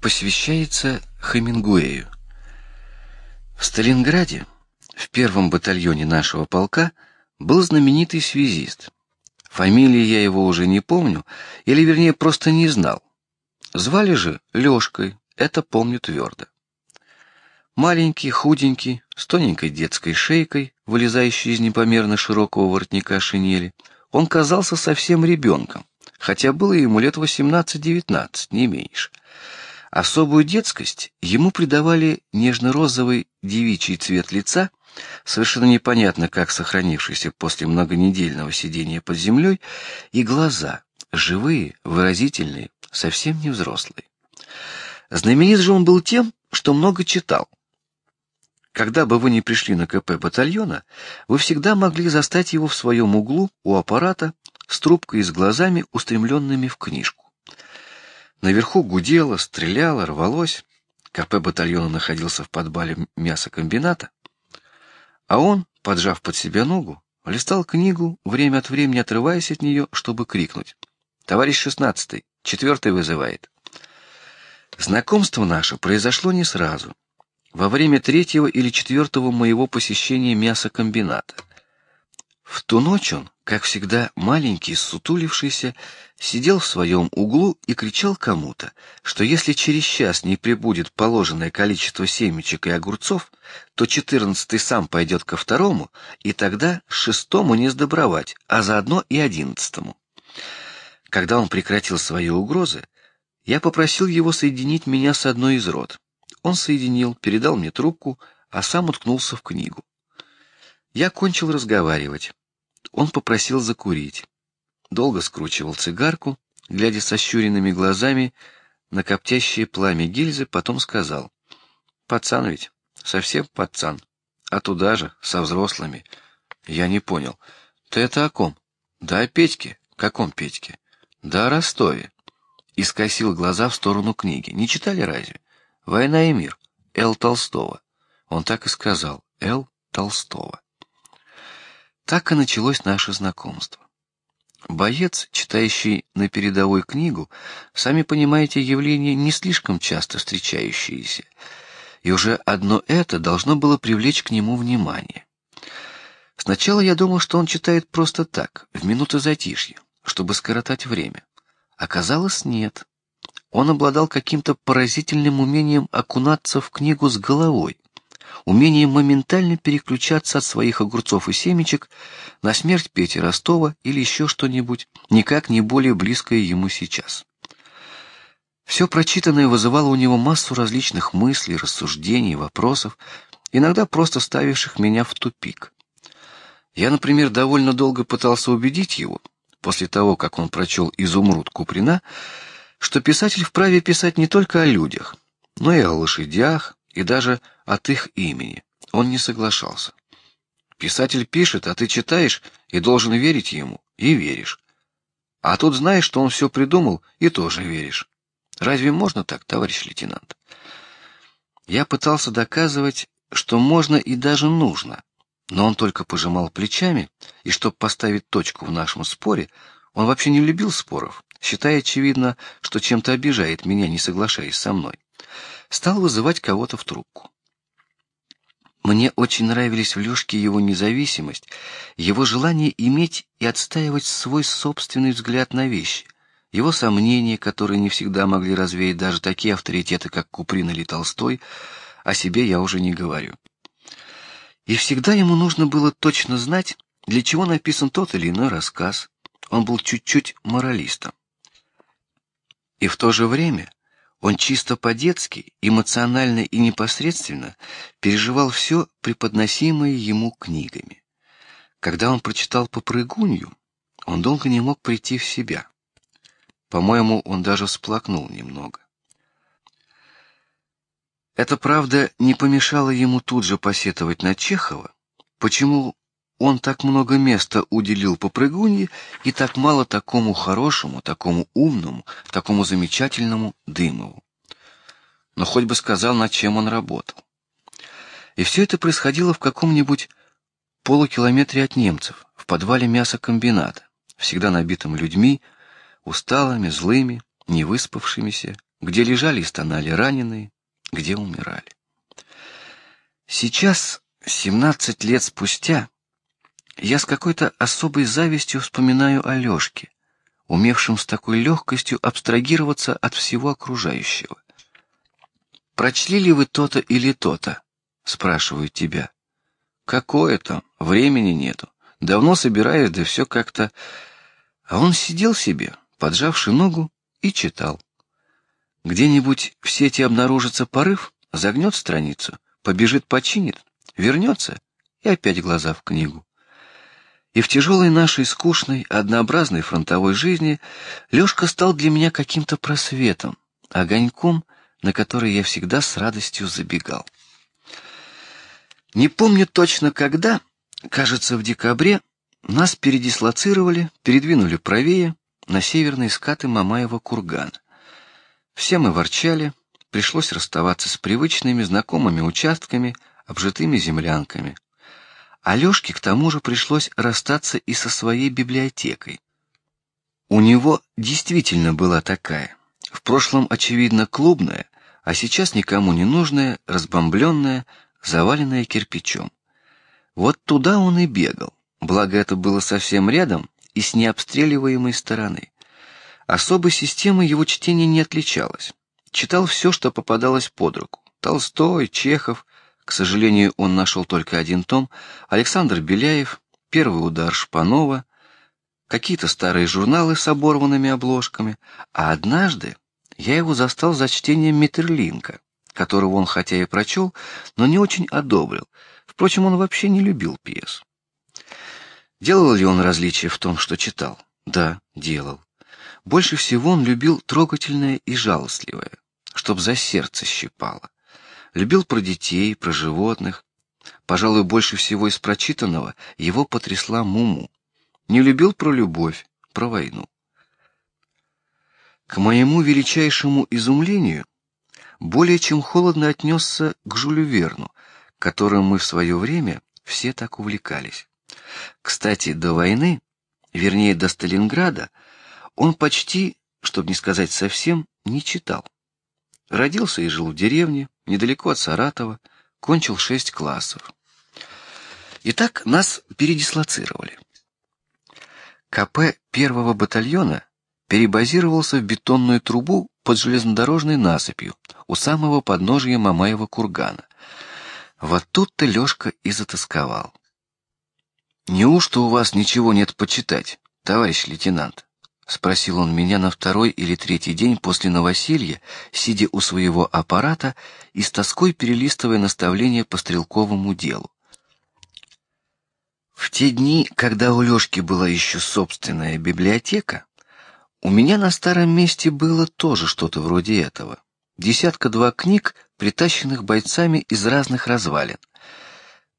посвящается Хемингуэю. В Сталинграде, в первом батальоне нашего полка, был знаменитый связист. Фамилии я его уже не помню, или вернее просто не знал. Звали же Лёшкой, это помню твердо. Маленький, худенький, с тоненькой детской шейкой, вылезающей из непомерно широкого воротника шинели, он казался совсем ребенком, хотя было ему лет восемнадцать-девятнадцать, не меньше. Особую детскость ему придавали нежно-розовый девичий цвет лица, совершенно непонятно как сохранившийся после многонедельного сидения под землей, и глаза живые, выразительные, совсем не взрослые. Знаменит же он был тем, что много читал. Когда бы вы ни пришли на КП батальона, вы всегда могли застать его в своем углу у аппарата с трубкой и с глазами, устремленными в книжку. Наверху гудело, стреляло, рвалось. КП батальона находился в подвале мясокомбината, а он, поджав под себя ногу, листал книгу, время от времени отрываясь от нее, чтобы крикнуть: "Товарищ шестнадцатый, четвертый вызывает". Знакомство наше произошло не сразу. Во время третьего или четвертого моего посещения мясокомбината. В ту ночь он, как всегда, маленький, сутулившийся, сидел в своем углу и кричал кому-то, что если через час не прибудет положенное количество семечек и огурцов, то четырнадцатый сам пойдет ко второму, и тогда шестому не сдобровать, а заодно и одиннадцатому. Когда он прекратил свои угрозы, я попросил его соединить меня с одной из рот. Он соединил, передал мне трубку, а сам уткнулся в книгу. Я кончил разговаривать. Он попросил закурить. Долго скручивал цигарку, глядя со щуренными глазами на коптящее пламя гильзы, потом сказал: "Пацан ведь, совсем пацан, а туда же со взрослыми". Я не понял. Ты это о ком? Да о Петьке. Каком Петьке? Да о Ростове. И скосил глаза в сторону книги. Не читали разве? Война и мир. Л. Толстого. Он так и сказал. Л. Толстого. Так и началось наше знакомство. Боец, читающий на передовой книгу, сами понимаете, явление не слишком часто встречающееся, и уже одно это должно было привлечь к нему внимание. Сначала я думал, что он читает просто так, в минуты затишья, чтобы скоротать время. Оказалось, нет. Он обладал каким-то поразительным умением окунаться в книгу с головой, умение моментально переключаться от своих огурцов и семечек на смерть Пети Ростова или еще что-нибудь, никак не более близкое ему сейчас. Все прочитанное вызывало у него массу различных мыслей, рассуждений, вопросов, иногда просто ставивших меня в тупик. Я, например, довольно долго пытался убедить его, после того, как он прочел Изумруд Куприна, что писатель вправе писать не только о людях, но и о лошадях, и даже от их имени. Он не соглашался. Писатель пишет, а ты читаешь и должен верить ему, и веришь. А тут знаешь, что он все придумал, и тоже веришь. Разве можно так, товарищ лейтенант? Я пытался доказывать, что можно и даже нужно, но он только пожимал плечами, и чтобы поставить точку в нашем споре, он вообще не любил споров, считая очевидно, что чем-то обижает меня, не соглашаясь со мной стал вызывать кого-то в трубку. Мне очень нравились в Лёшке его независимость, его желание иметь и отстаивать свой собственный взгляд на вещи, его сомнения, которые не всегда могли развеять даже такие авторитеты, как Куприн или Толстой, о себе я уже не говорю. И всегда ему нужно было точно знать, для чего написан тот или иной рассказ. Он был чуть-чуть моралистом. И в то же время он чисто по-детски, эмоционально и непосредственно переживал все преподносимое ему книгами. Когда он прочитал Попрыгунью, он долго не мог прийти в себя. По-моему, он даже всплакнул немного. Это правда не помешало ему тут же посетовать на Чехова, почему он так много места уделил попрыгунье и так мало такому хорошему, такому умному, такому замечательному Дымову. Но хоть бы сказал, над чем он работал. И все это происходило в каком-нибудь полукилометре от немцев, в подвале мясокомбината, всегда набитым людьми, усталыми, злыми, невыспавшимися, где лежали и стонали раненые, где умирали. Сейчас, семнадцать лет спустя, я с какой-то особой завистью вспоминаю о Лёшке, умевшем с такой легкостью абстрагироваться от всего окружающего. Прочли ли вы то-то или то-то? спрашивают тебя. Какое там? Времени нету. Давно собираюсь, да все как-то. А он сидел себе, поджавши ногу, и читал. Где-нибудь в сети обнаружится порыв, загнет страницу, побежит, починит, вернется и опять глаза в книгу. И в тяжелой нашей скучной, однообразной фронтовой жизни Лёшка стал для меня каким-то просветом, огоньком, на который я всегда с радостью забегал. Не помню точно когда, кажется, в декабре нас передислоцировали, передвинули правее на северные скаты Мамаева кургана. Все мы ворчали, пришлось расставаться с привычными знакомыми участками, обжитыми землянками. Алёшке к тому же пришлось расстаться и со своей библиотекой. У него действительно была такая, в прошлом очевидно клубная, а сейчас никому не нужная, разбомбленная, заваленная кирпичом. Вот туда он и бегал, благо это было совсем рядом и с необстреливаемой стороны. Особой системой его чтение не отличалось. Читал все, что попадалось под руку: Толстой, Чехов. К сожалению, он нашел только один том: Александр Беляев, Первый удар Шпанова, какие-то старые журналы с оборванными обложками. А однажды я его застал за чтением Метерлинка которого он хотя и прочел, но не очень одобрил. Впрочем, он вообще не любил пьес. Делал ли он различия в том, что читал? Да, делал. Больше всего он любил трогательное и жалостливое, чтоб за сердце щипало. Любил про детей, про животных. Пожалуй, больше всего из прочитанного его потрясла Муму. Не любил про любовь, про войну. К моему величайшему изумлению, более чем холодно отнесся к Жюлю Верну, которым мы в свое время все так увлекались. Кстати, до войны, вернее до Сталинграда, он почти, чтобы не сказать совсем, не читал. Родился и жил в деревне, недалеко от Саратова, кончил шесть классов. Итак, нас передислоцировали. КП первого батальона перебазировался в бетонную трубу под железнодорожной насыпью у самого подножия Мамаева кургана. Вот тут-то Лёшка и затасковал. Неужто у вас ничего нет почитать, товарищ лейтенант? Спросил он меня на второй или третий день после новоселья, сидя у своего аппарата и с тоской перелистывая наставления по стрелковому делу. В те дни, когда у Лёшки была еще собственная библиотека, у меня на старом месте было тоже что-то вроде этого. Десятка-два книг, притащенных бойцами из разных развалин.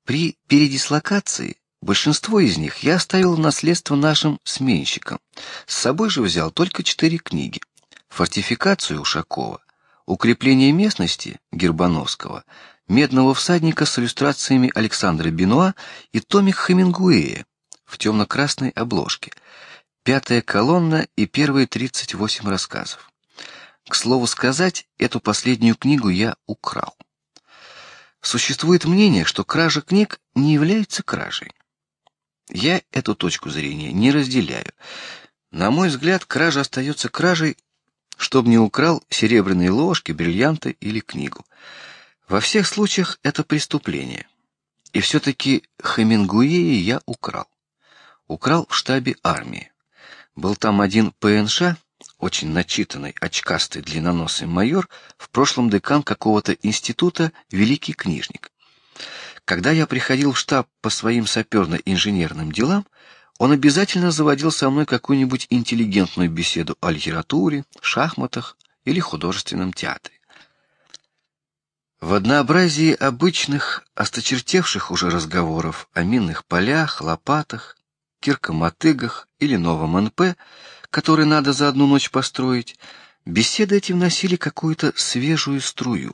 При передислокации большинство из них я оставил наследство нашим сменщикам. С собой же взял только четыре книги: фортификацию Ушакова, укрепление местности Гербановского, медного всадника с иллюстрациями Александра Бенуа и томик Хемингуэя в темно-красной обложке пятая колонна и первые тридцать восемь рассказов. К слову сказать, эту последнюю книгу я украл. Существует мнение, что кража книг не является кражей. Я эту точку зрения не разделяю. На мой взгляд, кража остается кражей, чтобы не украл серебряные ложки, бриллианты или книгу. Во всех случаях это преступление. И все-таки Хемингуэя я украл. Украл в штабе армии. Был там один ПНШ, очень начитанный, очкастый, длинноносый майор, в прошлом декан какого-то института, великий книжник. Когда я приходил в штаб по своим саперно-инженерным делам, он обязательно заводил со мной какую-нибудь интеллигентную беседу о литературе, шахматах или художественном театре. В однообразии обычных, осточертевших уже разговоров о минных полях, лопатах, киркомотыгах или новом НП, который надо за одну ночь построить, беседы эти вносили какую-то свежую струю.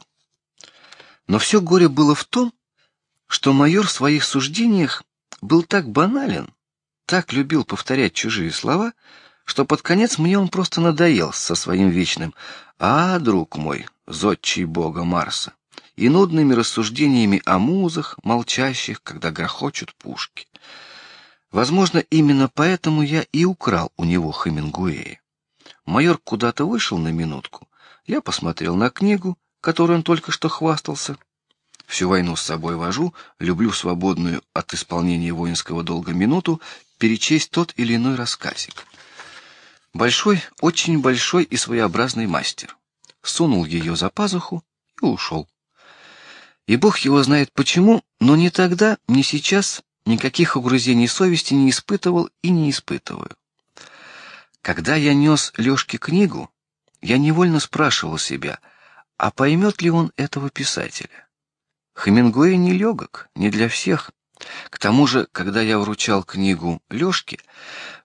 Но все горе было в том, что майор в своих суждениях был так банален, так любил повторять чужие слова, что под конец мне он просто надоел со своим вечным: А, друг мой, зодчий бога Марса, и нудными рассуждениями о музах, молчащих, когда грохочут пушки. Возможно, именно поэтому я и украл у него Хемингуэя. Майор куда-то вышел на минутку. Я посмотрел на книгу, которой он только что хвастался. Всю войну с собой вожу, люблю свободную от исполнения воинского долга минуту перечесть тот или иной рассказик. Большой, очень большой и своеобразный мастер. Сунул ее за пазуху и ушел. И Бог его знает почему, но ни тогда, ни сейчас никаких угрызений совести не испытывал и не испытываю. Когда я нес Лешке книгу, я невольно спрашивал себя, а поймет ли он этого писателя? Хемингуэй не легок, не для всех. К тому же, когда я вручал книгу Лешке,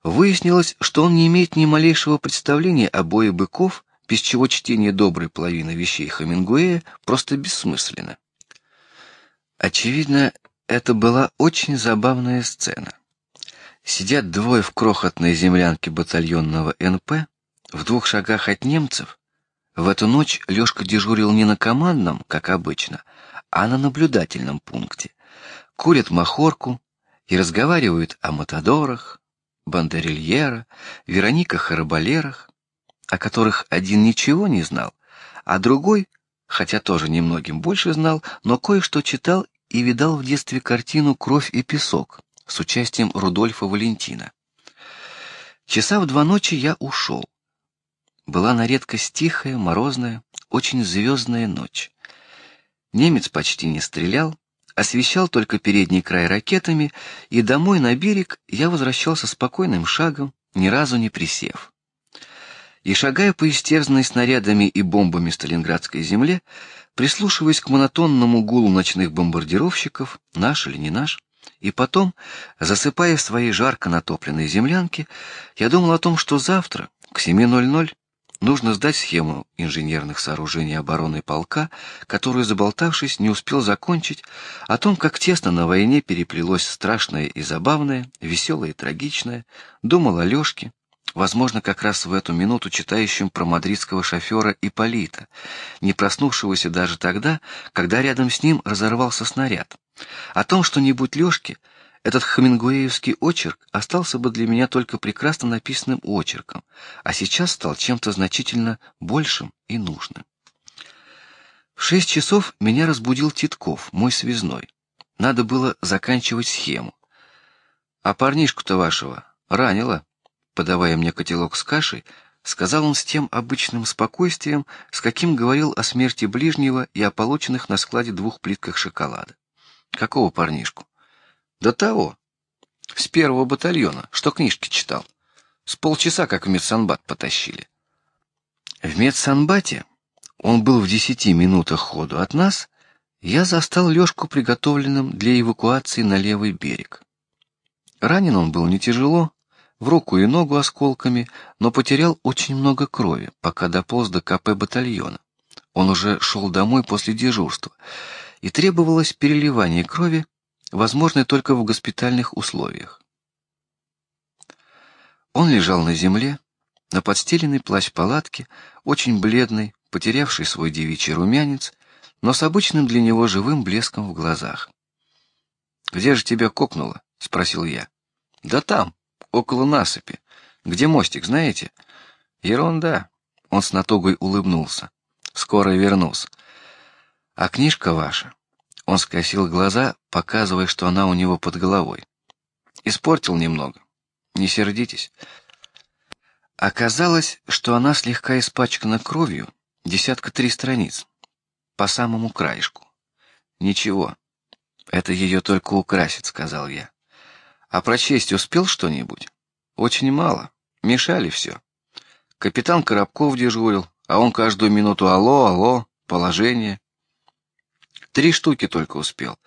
выяснилось, что он не имеет ни малейшего представления о бое быков, без чего чтение доброй половины вещей Хемингуэя просто бессмысленно. Очевидно, это была очень забавная сцена. Сидят двое в крохотной землянке батальонного НП в двух шагах от немцев. В эту ночь Лёшка дежурил не на командном, как обычно, а на наблюдательном пункте. Курят махорку и разговаривают о матадорах, бандерильера, Верониках и рыболерах, о которых один ничего не знал, а другой хотя тоже немногим больше знал, но кое-что читал и видал в детстве картину «Кровь и песок» с участием Рудольфа Валентина. Часа в два ночи я ушел. Была на редкость тихая, морозная, очень звездная ночь. Немец почти не стрелял, освещал только передний край ракетами, и домой на берег я возвращался спокойным шагом, ни разу не присев. И шагая по истерзанной снарядами и бомбами Сталинградской земле, прислушиваясь к монотонному гулу ночных бомбардировщиков, наш или не наш, и потом, засыпая в своей жарко натопленной землянке, я думал о том, что завтра к 7:00 нужно сдать схему инженерных сооружений обороны полка, которую заболтавшись не успел закончить, о том, как тесно на войне переплелось страшное и забавное, веселое и трагичное, думал о Лёшке, Возможно, как раз в эту минуту читающим про мадридского шофера Иполита, не проснувшегося даже тогда, когда рядом с ним разорвался снаряд. О том, что не будь Лёшки, этот хемингуэевский очерк остался бы для меня только прекрасно написанным очерком, а сейчас стал чем-то значительно большим и нужным. В шесть часов меня разбудил Титков, мой связной. Надо было заканчивать схему. А парнишку-то вашего ранило подавая мне котелок с кашей, сказал он с тем обычным спокойствием, с каким говорил о смерти ближнего и о полученных на складе двух плитках шоколада. Какого парнишку? Да того, с первого батальона, что книжки читал. С полчаса как в медсанбат потащили. В медсанбате он был в десяти минутах ходу от нас. Я застал Лёшку приготовленным для эвакуации на левый берег. Ранен он был не тяжело, в руку и ногу осколками, но потерял очень много крови, пока дополз до КП батальона. Он уже шел домой после дежурства, и требовалось переливание крови, возможное только в госпитальных условиях. Он лежал на земле, на подстеленной плащ палатке, очень бледный, потерявший свой девичий румянец, но с обычным для него живым блеском в глазах. Где же тебя кокнуло? – спросил я. Да там, около насыпи. Где мостик, знаете? Ерунда. Он с натугой улыбнулся. Скоро вернусь. А книжка ваша? Он скосил глаза, показывая, что она у него под головой. Испортил немного. Не сердитесь. Оказалось, что она слегка испачкана кровью, десятка три страниц, по самому краешку. Ничего, это ее только украсит, сказал я. А прочесть успел что-нибудь? Очень мало. Мешали все. Капитан Коробков дежурил, а он каждую минуту алло, алло, положение. Три штуки только успел.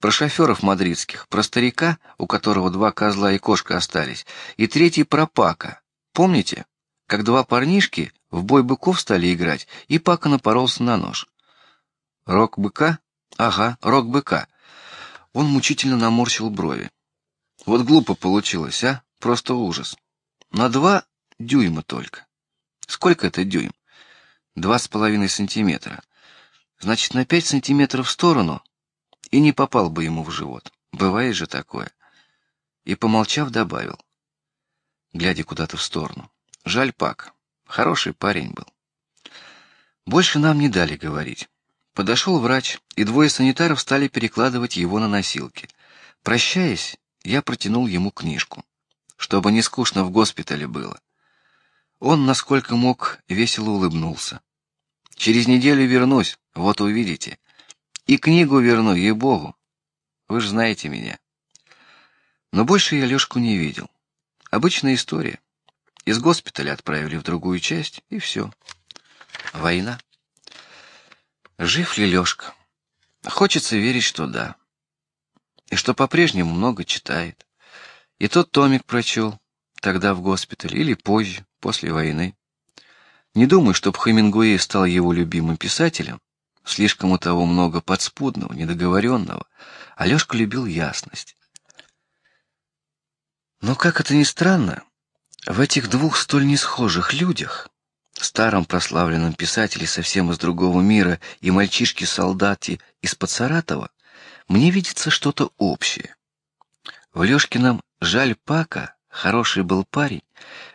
Про шоферов мадридских, про старика, у которого два козла и кошка остались, и третий про Пака. Помните, как два парнишки в бой быков стали играть, и Пака напоролся на нож. Рок быка? Ага, рок быка. Он мучительно наморщил брови. Вот глупо получилось, а? Просто ужас. На два дюйма только. Сколько это дюйм? два с половиной сантиметра. Значит, на пять сантиметров в сторону и не попал бы ему в живот. Бывает же такое. И помолчав добавил, глядя куда-то в сторону: "Жаль Пак, хороший парень был". Больше нам не дали говорить. Подошел врач, и двое санитаров стали перекладывать его на носилки. Прощаясь, я протянул ему книжку, чтобы не скучно в госпитале было. Он, насколько мог, весело улыбнулся. Через неделю вернусь, вот увидите. И книгу верну, ей богу. Вы же знаете меня. Но больше я Лёшку не видел. Обычная история. Из госпиталя отправили в другую часть и все. Война. Жив ли Лёшка? Хочется верить, что да, и что по-прежнему много читает. И тот томик прочел тогда в госпитале или позже, после войны. Не думаю, чтобы Хемингуэй стал его любимым писателем. Слишком у того много подспудного, недоговоренного. А Лёшка любил ясность. Но как это ни странно, в этих двух столь несхожих людях, старом прославленном писателе совсем из другого мира и мальчишке-солдате из-под Саратова, мне видится что-то общее. В Лёшкином «Жаль Пака» хороший был парень.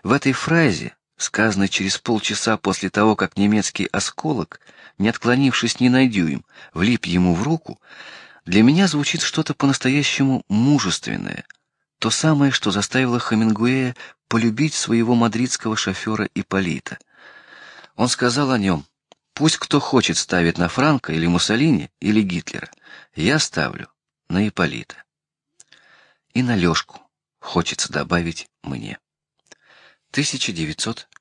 В этой фразе, сказанной через полчаса после того, как немецкий осколок, не отклонившись ни на дюйм, влип ему в руку, для меня звучит что-то по-настоящему мужественное, то самое, что заставило Хемингуэя полюбить своего мадридского шофера Иполита. Он сказал о нем: "Пусть кто хочет ставит на Франка или Муссолини или Гитлера, я ставлю на Иполита". И на Лёшку хочется добавить мне.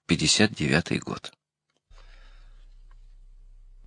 1959 год.